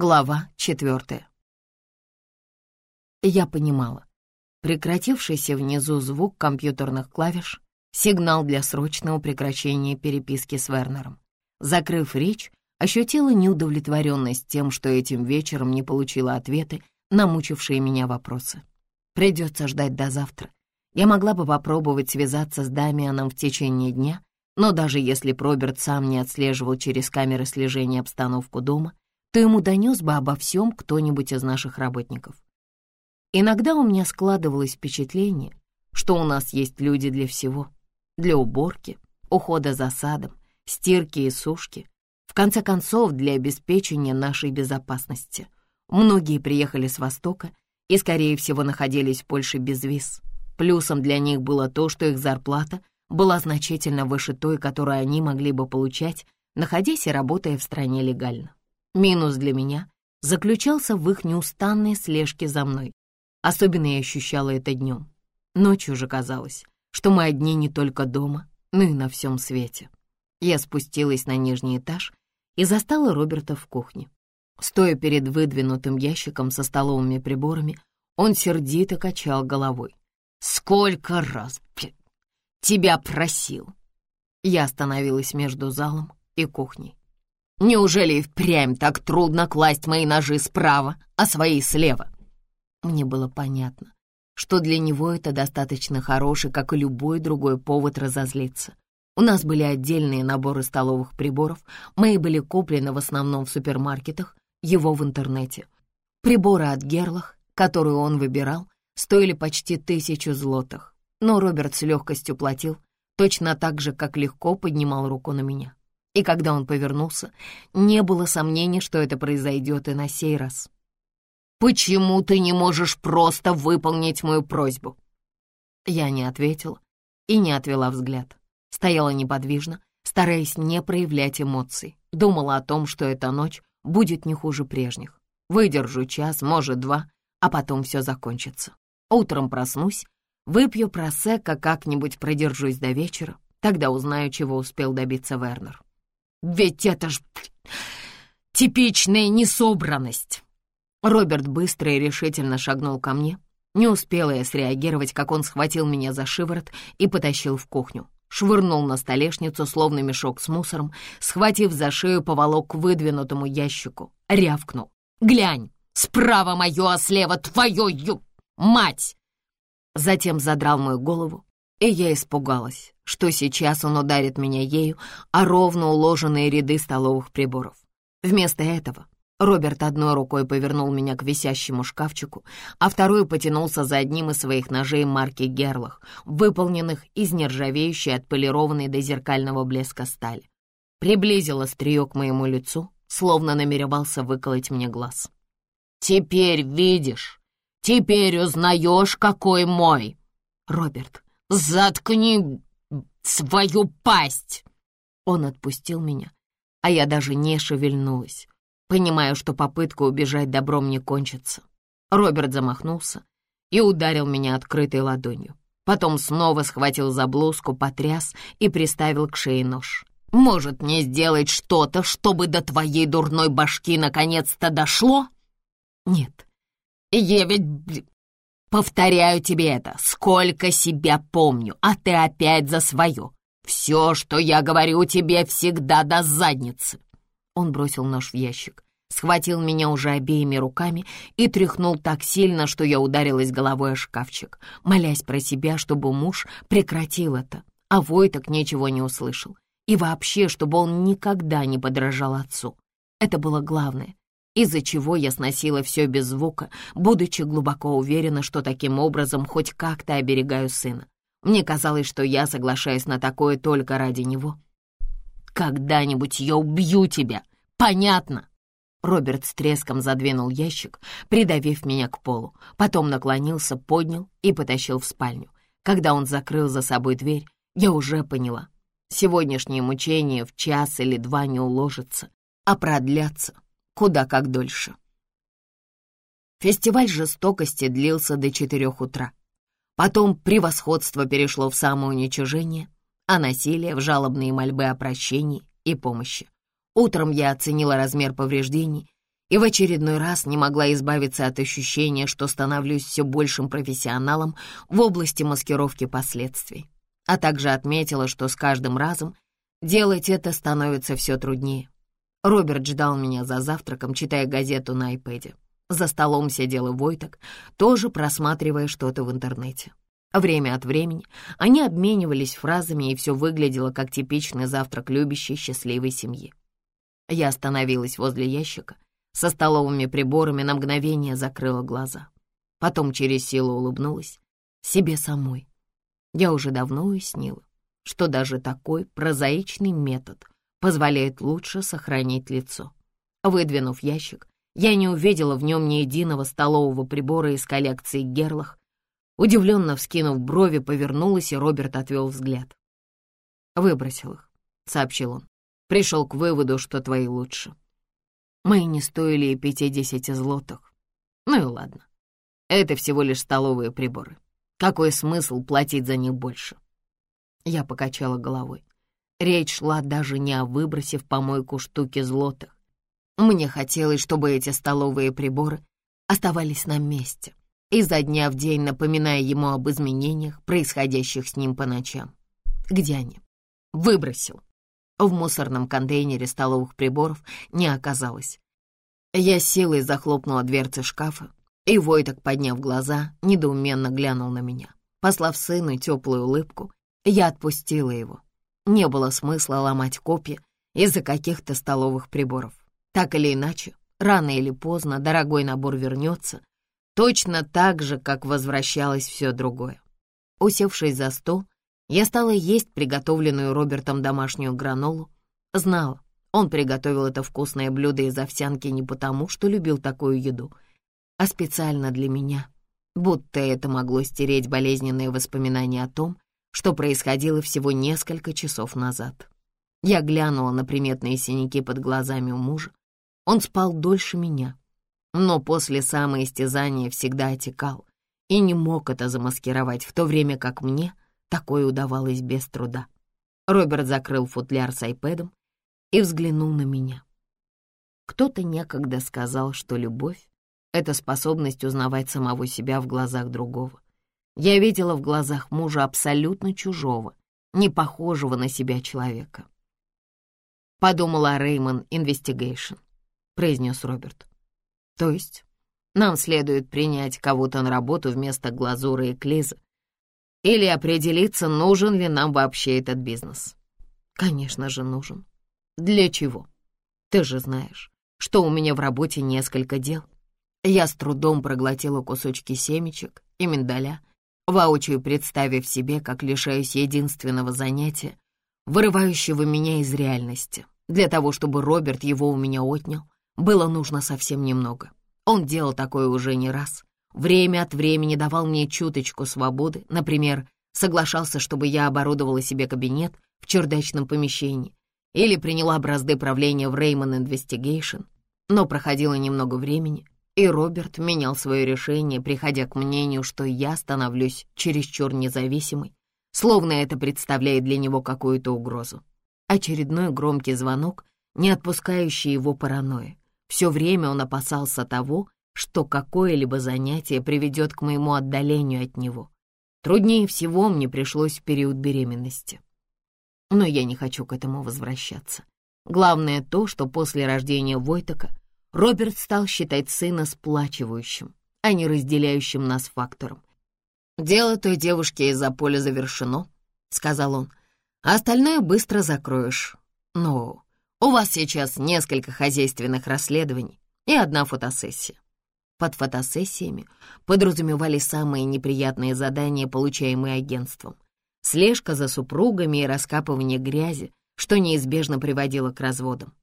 Глава четвертая. Я понимала. Прекратившийся внизу звук компьютерных клавиш — сигнал для срочного прекращения переписки с Вернером. Закрыв речь, ощутила неудовлетворенность тем, что этим вечером не получила ответы на мучившие меня вопросы. Придется ждать до завтра. Я могла бы попробовать связаться с Дамианом в течение дня, но даже если Проберт сам не отслеживал через камеры слежения обстановку дома, то ему донес бы обо всем кто-нибудь из наших работников. Иногда у меня складывалось впечатление, что у нас есть люди для всего. Для уборки, ухода за садом, стирки и сушки. В конце концов, для обеспечения нашей безопасности. Многие приехали с Востока и, скорее всего, находились в Польше без виз. Плюсом для них было то, что их зарплата была значительно выше той, которую они могли бы получать, находясь и работая в стране легально. Минус для меня заключался в их неустанной слежке за мной. Особенно я ощущала это днем. Ночью же казалось, что мы одни не только дома, но и на всем свете. Я спустилась на нижний этаж и застала Роберта в кухне. Стоя перед выдвинутым ящиком со столовыми приборами, он сердито качал головой. «Сколько раз тебя просил!» Я остановилась между залом и кухней. Неужели и впрямь так трудно класть мои ножи справа, а свои слева? Мне было понятно, что для него это достаточно хороший, как и любой другой повод разозлиться. У нас были отдельные наборы столовых приборов, мои были куплены в основном в супермаркетах, его в интернете. Приборы от Герлах, которые он выбирал, стоили почти тысячу злотых, но Роберт с легкостью платил, точно так же, как легко поднимал руку на меня. И когда он повернулся, не было сомнений, что это произойдет и на сей раз. «Почему ты не можешь просто выполнить мою просьбу?» Я не ответила и не отвела взгляд. Стояла неподвижно, стараясь не проявлять эмоций. Думала о том, что эта ночь будет не хуже прежних. Выдержу час, может, два, а потом все закончится. Утром проснусь, выпью просека, как-нибудь продержусь до вечера, тогда узнаю, чего успел добиться Вернер. Ведь это ж типичная несобранность. Роберт быстро и решительно шагнул ко мне. Не успела я среагировать, как он схватил меня за шиворот и потащил в кухню. Швырнул на столешницу, словно мешок с мусором, схватив за шею, поволок к выдвинутому ящику. Рявкнул. «Глянь! Справа мое, а слева твое, ю... мать!» Затем задрал мою голову, и я испугалась, что сейчас он ударит меня ею о ровно уложенные ряды столовых приборов. Вместо этого Роберт одной рукой повернул меня к висящему шкафчику, а второй потянулся за одним из своих ножей марки Герлах, выполненных из нержавеющей отполированной до зеркального блеска стали. Приблизил острие к моему лицу, словно намеревался выколоть мне глаз. «Теперь видишь, теперь узнаешь, какой мой!» «Роберт, «Заткни свою пасть!» Он отпустил меня, а я даже не шевельнулась, понимая, что попытка убежать добром не кончится. Роберт замахнулся и ударил меня открытой ладонью. Потом снова схватил за блузку, потряс и приставил к шее нож. «Может, мне сделать что-то, чтобы до твоей дурной башки наконец-то дошло?» «Нет, я ведь Повторяю тебе это, сколько себя помню, а ты опять за свое. Все, что я говорю тебе, всегда до задницы. Он бросил нож в ящик, схватил меня уже обеими руками и тряхнул так сильно, что я ударилась головой о шкафчик, молясь про себя, чтобы муж прекратил это, а Войток ничего не услышал. И вообще, чтобы он никогда не подражал отцу. Это было главное из-за чего я сносила все без звука, будучи глубоко уверена, что таким образом хоть как-то оберегаю сына. Мне казалось, что я соглашаюсь на такое только ради него. «Когда-нибудь я убью тебя, понятно?» Роберт с треском задвинул ящик, придавив меня к полу, потом наклонился, поднял и потащил в спальню. Когда он закрыл за собой дверь, я уже поняла. Сегодняшнее мучение в час или два не уложится, а продлятся куда как дольше. Фестиваль жестокости длился до четырех утра. Потом превосходство перешло в самоуничижение, а насилие в жалобные мольбы о прощении и помощи. Утром я оценила размер повреждений и в очередной раз не могла избавиться от ощущения, что становлюсь все большим профессионалом в области маскировки последствий, а также отметила, что с каждым разом делать это становится все труднее. Роберт ждал меня за завтраком, читая газету на айпэде. За столом сидел и Войток, тоже просматривая что-то в интернете. Время от времени они обменивались фразами, и все выглядело как типичный завтрак любящей счастливой семьи. Я остановилась возле ящика, со столовыми приборами на мгновение закрыла глаза. Потом через силу улыбнулась себе самой. Я уже давно уяснила, что даже такой прозаичный метод позволяет лучше сохранить лицо. Выдвинув ящик, я не увидела в нем ни единого столового прибора из коллекции Герлах. Удивленно вскинув брови, повернулась, и Роберт отвел взгляд. «Выбросил их», — сообщил он. «Пришел к выводу, что твои лучше. Мои не стоили и пятидесяти злотых. Ну и ладно. Это всего лишь столовые приборы. Какой смысл платить за них больше?» Я покачала головой. Речь шла даже не о выбросе в помойку штуки злотых. Мне хотелось, чтобы эти столовые приборы оставались на месте, изо дня в день напоминая ему об изменениях, происходящих с ним по ночам. Где они? Выбросил. В мусорном контейнере столовых приборов не оказалось. Я силой захлопнула дверцы шкафа, и Войток, подняв глаза, недоуменно глянул на меня. Послав сыну теплую улыбку, я отпустила его. Не было смысла ломать копья из-за каких-то столовых приборов. Так или иначе, рано или поздно дорогой набор вернется, точно так же, как возвращалось все другое. Усевшись за стол, я стала есть приготовленную Робертом домашнюю гранолу. Знала, он приготовил это вкусное блюдо из овсянки не потому, что любил такую еду, а специально для меня, будто это могло стереть болезненные воспоминания о том, что происходило всего несколько часов назад. Я глянула на приметные синяки под глазами у мужа. Он спал дольше меня, но после самоистязания всегда отекал и не мог это замаскировать, в то время как мне такое удавалось без труда. Роберт закрыл футляр с айпэдом и взглянул на меня. Кто-то некогда сказал, что любовь — это способность узнавать самого себя в глазах другого. Я видела в глазах мужа абсолютно чужого, не похожего на себя человека. Подумала Реймон Инвестигейшн, произнес Роберт. То есть нам следует принять кого-то на работу вместо глазуры и клиза или определиться, нужен ли нам вообще этот бизнес. Конечно же, нужен. Для чего? Ты же знаешь, что у меня в работе несколько дел. Я с трудом проглотила кусочки семечек и миндаля, воочию представив себе, как лишаюсь единственного занятия, вырывающего меня из реальности. Для того, чтобы Роберт его у меня отнял, было нужно совсем немного. Он делал такое уже не раз. Время от времени давал мне чуточку свободы, например, соглашался, чтобы я оборудовала себе кабинет в чердачном помещении или приняла бразды правления в Raymond Investigation. Но проходило немного времени, и Роберт менял свое решение, приходя к мнению, что я становлюсь чересчур независимой, словно это представляет для него какую-то угрозу. Очередной громкий звонок, не отпускающий его паранойи. Все время он опасался того, что какое-либо занятие приведет к моему отдалению от него. Труднее всего мне пришлось в период беременности. Но я не хочу к этому возвращаться. Главное то, что после рождения Войтака Роберт стал считать сына сплачивающим, а не разделяющим нас фактором. «Дело той девушки из-за поля завершено», — сказал он. «А остальное быстро закроешь. Но у вас сейчас несколько хозяйственных расследований и одна фотосессия». Под фотосессиями подразумевали самые неприятные задания, получаемые агентством. Слежка за супругами и раскапывание грязи, что неизбежно приводило к разводам.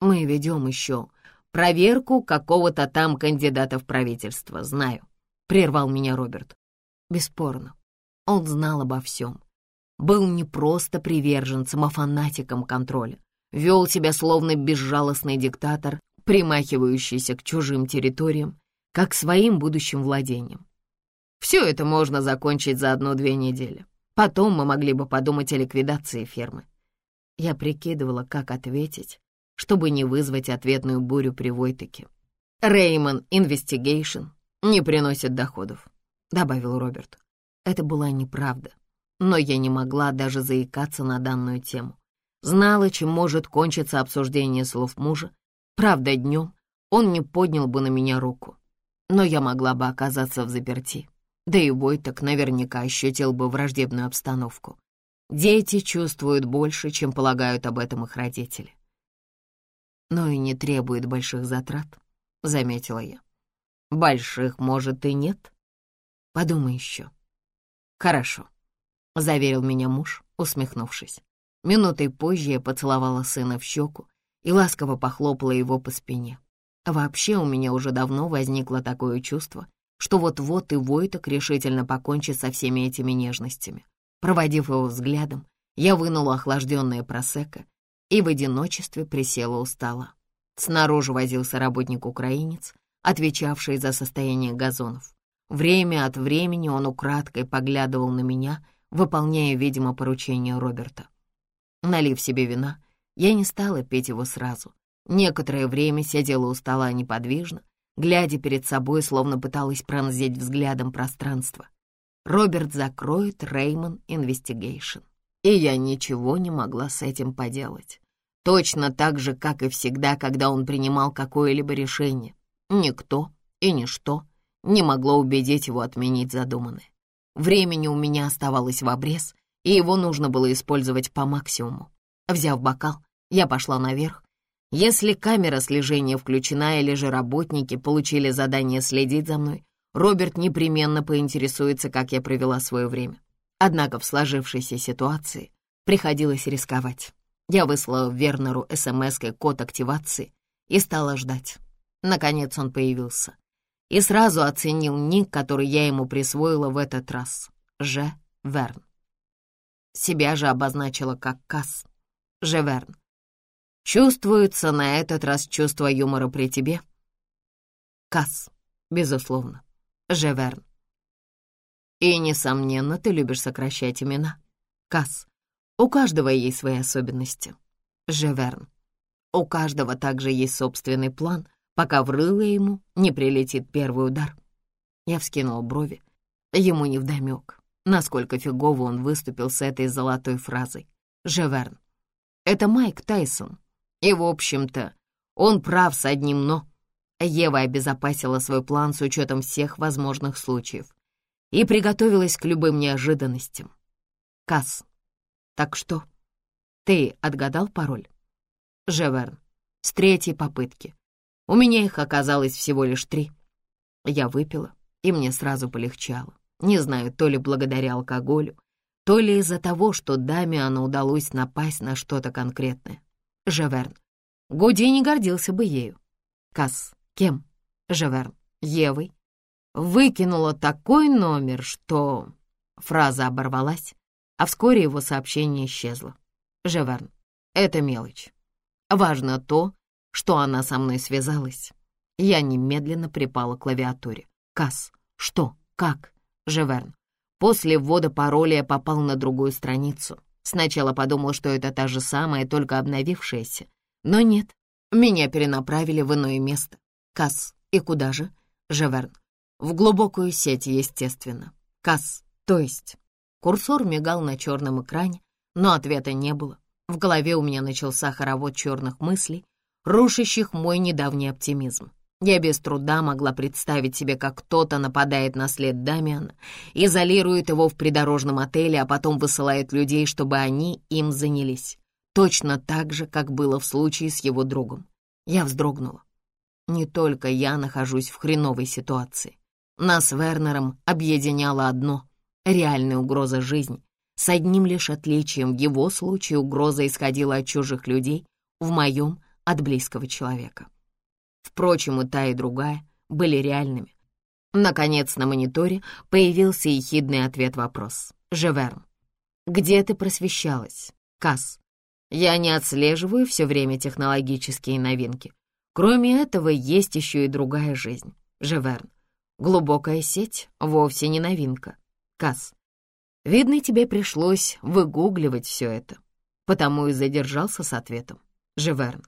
Мы ведем еще проверку какого-то там кандидата в правительство, знаю», — прервал меня Роберт. Бесспорно, он знал обо всем. Был не просто приверженцем, а фанатиком контроля. Вел себя словно безжалостный диктатор, примахивающийся к чужим территориям, как своим будущим владением. Все это можно закончить за одну-две недели. Потом мы могли бы подумать о ликвидации фермы. Я прикидывала, как ответить, чтобы не вызвать ответную бурю при Войтаке. Реймон Инвестигейшн не приносит доходов», — добавил Роберт. Это была неправда, но я не могла даже заикаться на данную тему. Знала, чем может кончиться обсуждение слов мужа. Правда, днем он не поднял бы на меня руку, но я могла бы оказаться в заперти. Да и Войток наверняка ощутил бы враждебную обстановку. Дети чувствуют больше, чем полагают об этом их родители. Но и не требует больших затрат, — заметила я. Больших, может, и нет. Подумай еще. Хорошо, — заверил меня муж, усмехнувшись. Минутой позже я поцеловала сына в щеку и ласково похлопала его по спине. Вообще у меня уже давно возникло такое чувство, что вот-вот и Войток решительно покончит со всеми этими нежностями. Проводив его взглядом, я вынула охлажденное просека и в одиночестве присела у стола. Снаружи возился работник-украинец, отвечавший за состояние газонов. Время от времени он украдкой поглядывал на меня, выполняя, видимо, поручение Роберта. Налив себе вина, я не стала пить его сразу. Некоторое время сидела у стола неподвижно, глядя перед собой, словно пыталась пронзить взглядом пространство. Роберт закроет Реймон Инвестигейшн. И я ничего не могла с этим поделать. Точно так же, как и всегда, когда он принимал какое-либо решение. Никто и ничто не могло убедить его отменить задуманное. Времени у меня оставалось в обрез, и его нужно было использовать по максимуму. Взяв бокал, я пошла наверх. Если камера слежения включена или же работники получили задание следить за мной, Роберт непременно поинтересуется, как я провела свое время. Однако в сложившейся ситуации приходилось рисковать. Я выслала Вернеру смс-кой код активации и стала ждать. Наконец он появился. И сразу оценил ник, который я ему присвоила в этот раз. Ж. Верн. Себя же обозначила как Касс. Ж. Верн. Чувствуется на этот раз чувство юмора при тебе? Касс, безусловно. Ж. Верн. И, несомненно, ты любишь сокращать имена. Касс. У каждого есть свои особенности. Живерн. У каждого также есть собственный план, пока в рыло ему не прилетит первый удар. Я вскинул брови. Ему невдомёк, насколько фигово он выступил с этой золотой фразой. Живерн. Это Майк Тайсон. И, в общем-то, он прав с одним «но». Ева обезопасила свой план с учетом всех возможных случаев и приготовилась к любым неожиданностям. Касс. Так что? Ты отгадал пароль? Жеверн. С третьей попытки. У меня их оказалось всего лишь три. Я выпила, и мне сразу полегчало. Не знаю, то ли благодаря алкоголю, то ли из-за того, что Дамиану удалось напасть на что-то конкретное. Жеверн. Гуди не гордился бы ею. Касс. Кем? Жеверн. Евой выкинула такой номер, что... Фраза оборвалась, а вскоре его сообщение исчезло. Жеверн, это мелочь. Важно то, что она со мной связалась. Я немедленно припала к клавиатуре. Касс, что, как? Жеверн. После ввода пароля я попал на другую страницу. Сначала подумал, что это та же самая, только обновившаяся. Но нет, меня перенаправили в иное место. Касс, и куда же? Жеверн. В глубокую сеть, естественно. Касс, то есть. Курсор мигал на черном экране, но ответа не было. В голове у меня начался хоровод черных мыслей, рушащих мой недавний оптимизм. Я без труда могла представить себе, как кто-то нападает на след Дамиана, изолирует его в придорожном отеле, а потом высылает людей, чтобы они им занялись. Точно так же, как было в случае с его другом. Я вздрогнула. Не только я нахожусь в хреновой ситуации. Нас с Вернером объединяло одно — реальная угроза жизни. С одним лишь отличием в его случае угроза исходила от чужих людей, в моем — от близкого человека. Впрочем, и та, и другая были реальными. Наконец на мониторе появился ехидный ответ-вопрос. Живерн. «Где ты просвещалась?» Касс. «Я не отслеживаю все время технологические новинки. Кроме этого, есть еще и другая жизнь. Живерн. Глубокая сеть вовсе не новинка. Касс, видно, тебе пришлось выгугливать все это, потому и задержался с ответом. Живерн,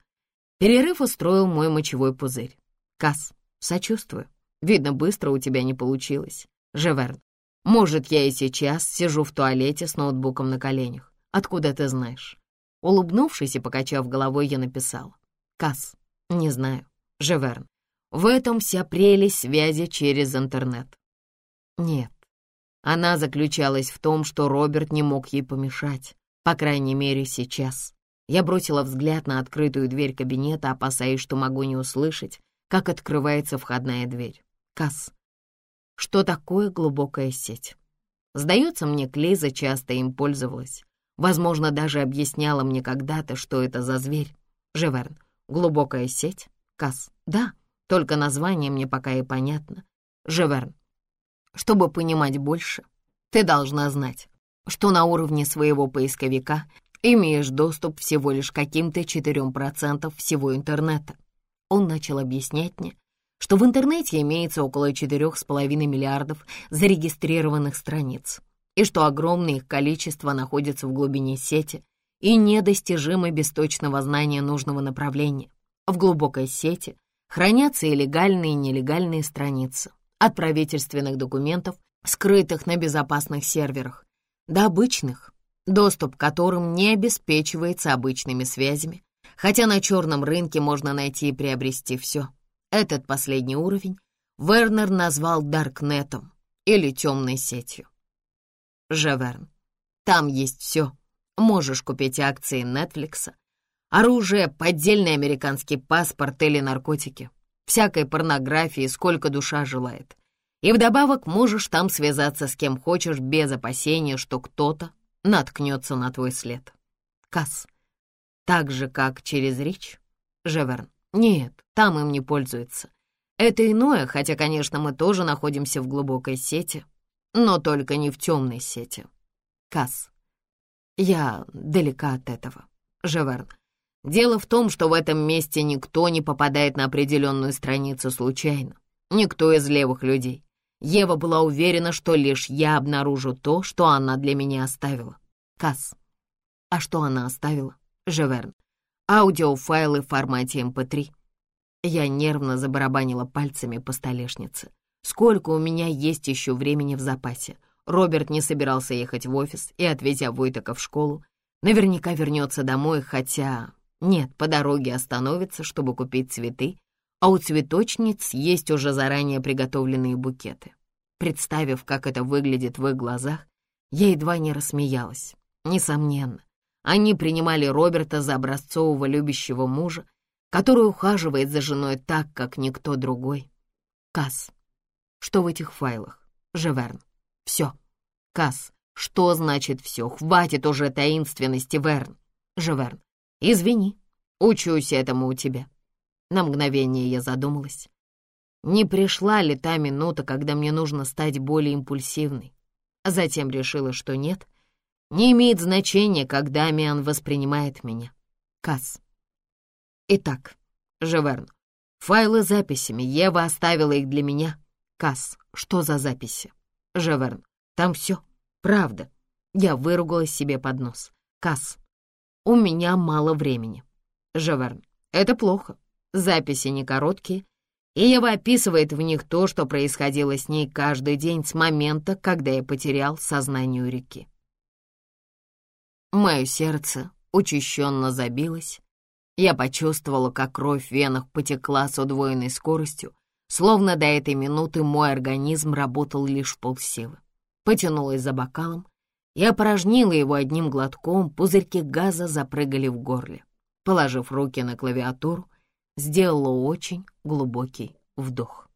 перерыв устроил мой мочевой пузырь. Касс, Сочувствую. Видно, быстро у тебя не получилось. Живерн, может, я и сейчас сижу в туалете с ноутбуком на коленях. Откуда ты знаешь? Улыбнувшись и покачав головой, я написала. Касс, не знаю. Живерн, в этом вся прелесть связи через интернет. Нет, она заключалась в том, что Роберт не мог ей помешать, по крайней мере, сейчас. Я бросила взгляд на открытую дверь кабинета, опасаясь, что могу не услышать, как открывается входная дверь. Касс. Что такое глубокая сеть? Сдается мне, Клейза часто им пользовалась. Возможно, даже объясняла мне когда-то, что это за зверь. Живерн. Глубокая сеть? Касс. Да, только название мне пока и понятно. Живерн. Чтобы понимать больше, ты должна знать, что на уровне своего поисковика имеешь доступ всего лишь к каким-то 4% всего интернета. Он начал объяснять мне, что в интернете имеется около 4,5 миллиардов зарегистрированных страниц, и что огромное их количество находится в глубине сети и недостижимо без точного знания нужного направления. В глубокой сети хранятся и легальные, и нелегальные страницы, от правительственных документов, скрытых на безопасных серверах, до обычных, доступ к которым не обеспечивается обычными связями, хотя на черном рынке можно найти и приобрести все. Этот последний уровень Вернер назвал Даркнетом или темной сетью. Жеверн. Там есть все. Можешь купить акции Нетфликса, оружие, поддельный американский паспорт или наркотики всякой порнографии, сколько душа желает. И вдобавок можешь там связаться с кем хочешь без опасения, что кто-то наткнется на твой след. Касс. Так же, как через речь? Жеверн. Нет, там им не пользуются. Это иное, хотя, конечно, мы тоже находимся в глубокой сети, но только не в темной сети. Касс. Я далека от этого. Жеверн. Дело в том, что в этом месте никто не попадает на определенную страницу случайно. Никто из левых людей. Ева была уверена, что лишь я обнаружу то, что она для меня оставила. Касс. А что она оставила? Живерн. Аудиофайлы в формате MP3. Эм я нервно забарабанила пальцами по столешнице. Сколько у меня есть еще времени в запасе? Роберт не собирался ехать в офис и, отвезя Войтака в школу, наверняка вернется домой, хотя нет, по дороге остановится, чтобы купить цветы, а у цветочниц есть уже заранее приготовленные букеты. Представив, как это выглядит в их глазах, я едва не рассмеялась. Несомненно, они принимали Роберта за образцового любящего мужа, который ухаживает за женой так, как никто другой. Касс, что в этих файлах? Живерн. Все. Касс, что значит все? Хватит уже таинственности, Верн. Живерн. «Извини, учусь этому у тебя». На мгновение я задумалась. Не пришла ли та минута, когда мне нужно стать более импульсивной? Затем решила, что нет. Не имеет значения, когда Амиан воспринимает меня. Касс. Итак, Живерн, файлы с записями. Ева оставила их для меня. Касс, что за записи? Живерн, там все. Правда. Я выругалась себе под нос. Касс, у меня мало времени. Жаверн, это плохо. Записи не короткие, и Ева описывает в них то, что происходило с ней каждый день с момента, когда я потерял сознание у реки. Мое сердце учащенно забилось. Я почувствовала, как кровь в венах потекла с удвоенной скоростью, словно до этой минуты мой организм работал лишь в полсилы. Потянулась за бокалом, я опорожнила его одним глотком, пузырьки газа запрыгали в горле. Положив руки на клавиатуру, сделала очень глубокий вдох.